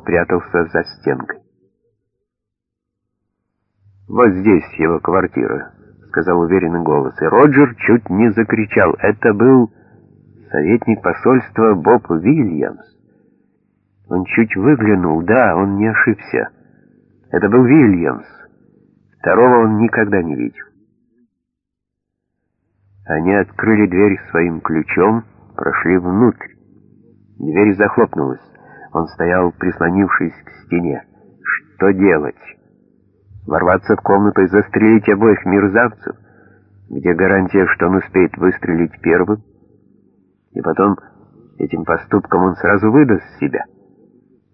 спрятался за стенкой. «Вот здесь его квартира», — сказал уверенный голос, и Роджер чуть не закричал. Это был советник посольства Боб Вильямс. Он чуть выглянул, да, он не ошибся. Это был Вильямс. Второго он никогда не видел. Они открыли дверь своим ключом, прошли внутрь. Дверь захлопнулась. Он стоял, прислонившись к стене. Что делать? Ворваться в комнату и застрелить обоих мерзавцев? Где гарантия, что он успеет выстрелить первым? И потом, этим поступком он сразу выдаст себя.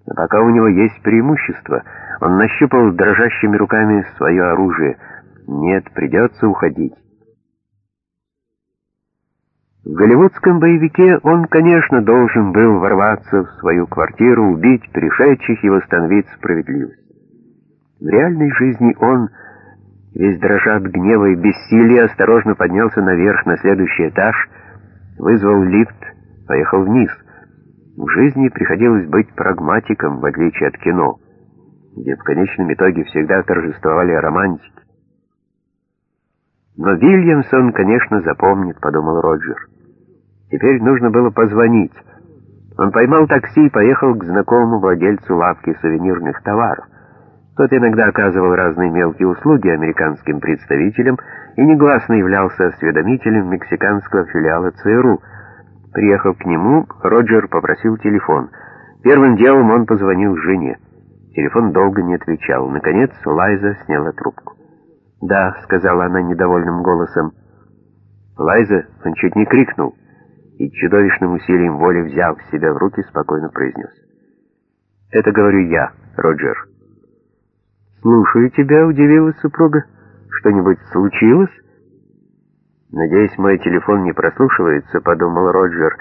А пока у него есть преимущество, он нащупал дрожащими руками свое оружие. Нет, придется уходить. В голливудском боевике он, конечно, должен был ворваться в свою квартиру, убить пришедших и восстановить справедливость. В реальной жизни он, весь дрожа от гнева и бессилия, осторожно поднялся наверх на следующий этаж, вызвал лифт, поехал вниз. В жизни приходилось быть прагматиком, в отличие от кино, где в конечном итоге всегда торжествовали романтики. Но Вильямсон, конечно, запомнит, подумал Роджер. Теперь нужно было позвонить. Он поймал такси и поехал к знакомому владельцу лавки сувенирных товаров. Тот иногда оказывал разные мелкие услуги американским представителям и негласно являлся осведомителем мексиканского филиала ЦРУ. Приехав к нему, Роджер попросил телефон. Первым делом он позвонил жене. Телефон долго не отвечал. Наконец Лайза сняла трубку. «Да», — сказала она недовольным голосом. Лайза, он чуть не крикнул и чудовищным усилием воли, взяв себя в руки, спокойно произнес. «Это говорю я, Роджер». «Слушаю тебя», — удивилась супруга. «Что-нибудь случилось?» «Надеюсь, мой телефон не прослушивается», — подумал Роджер.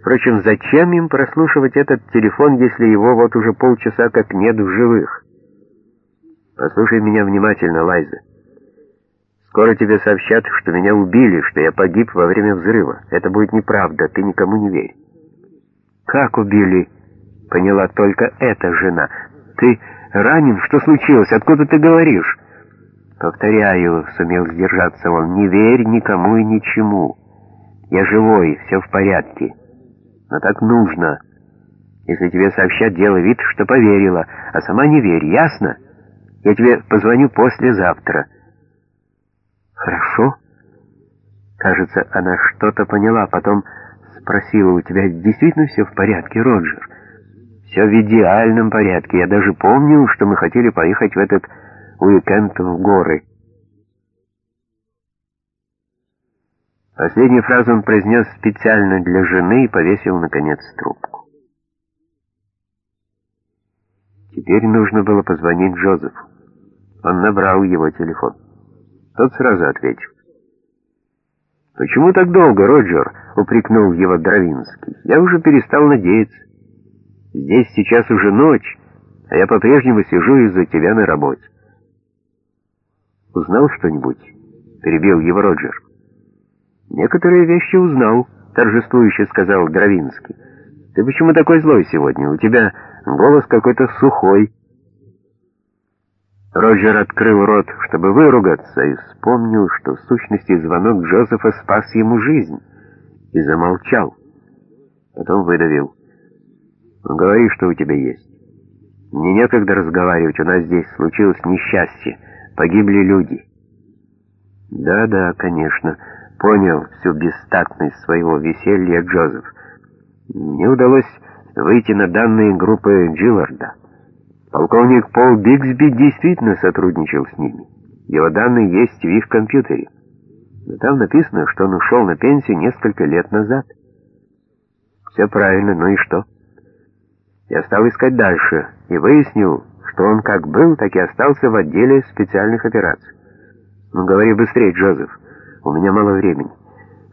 «Впрочем, зачем им прослушивать этот телефон, если его вот уже полчаса как нет в живых?» «Послушай меня внимательно, Лайза. Скоро тебе сообщат, что меня убили, что я погиб во время взрыва. Это будет неправда, ты никому не верь. Как убили? Поняла только эта жена. Ты ранен? Что случилось? Откуда ты говоришь? Повторяю, сумел сдержаться он, не верь никому и ничему. Я живой, все в порядке. Но так нужно. Если тебе сообщат, делай вид, что поверила, а сама не верь, ясно? Я тебе позвоню послезавтра. «Хорошо». Кажется, она что-то поняла, потом спросила, «У тебя действительно все в порядке, Роджер?» «Все в идеальном порядке. Я даже помню, что мы хотели поехать в этот уикенд в горы». Последнюю фразу он произнес специально для жены и повесил, наконец, трубку. Теперь нужно было позвонить Джозефу. Он набрал его телефон. Тот сразу ответил. «Почему так долго, Роджер?» — упрекнул его Дровинский. «Я уже перестал надеяться. Здесь сейчас уже ночь, а я по-прежнему сижу из-за тебя на работе». «Узнал что-нибудь?» — перебил его Роджер. «Некоторые вещи узнал», — торжествующе сказал Дровинский. «Ты почему такой злой сегодня? У тебя голос какой-то сухой». Роджер открыл рот, чтобы выругаться, и вспомнил, что в сущности звонок Джозефа спас ему жизнь, и замолчал. Потом выдавил. «Говори, что у тебя есть. Мне некогда разговаривать, у нас здесь случилось несчастье, погибли люди». «Да-да, конечно», — понял всю бестактность своего веселья Джозеф. «Мне удалось выйти на данные группы Джилларда». Полковник Пол Бигсби действительно сотрудничал с ними. Его данные есть в их компьютере. Но там написано, что он ушел на пенсию несколько лет назад. Все правильно, ну и что? Я стал искать дальше и выяснил, что он как был, так и остался в отделе специальных операций. Ну, говори быстрее, Джозеф, у меня мало времени.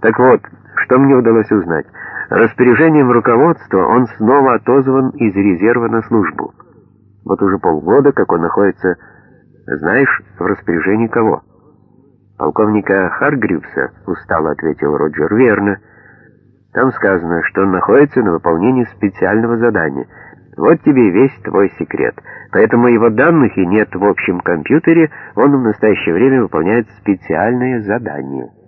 Так вот, что мне удалось узнать? Распоряжением руководства он снова отозван из резерва на службу. Вот уже полгода, как он находится, знаешь, в распоряжении кого? Полковника Харгривса, устало ответил Роджер. Верно. Там сказано, что он находится на выполнении специального задания. Вот тебе весь твой секрет. Поэтому его данных и нет в общем компьютере, он в настоящее время выполняет специальное задание —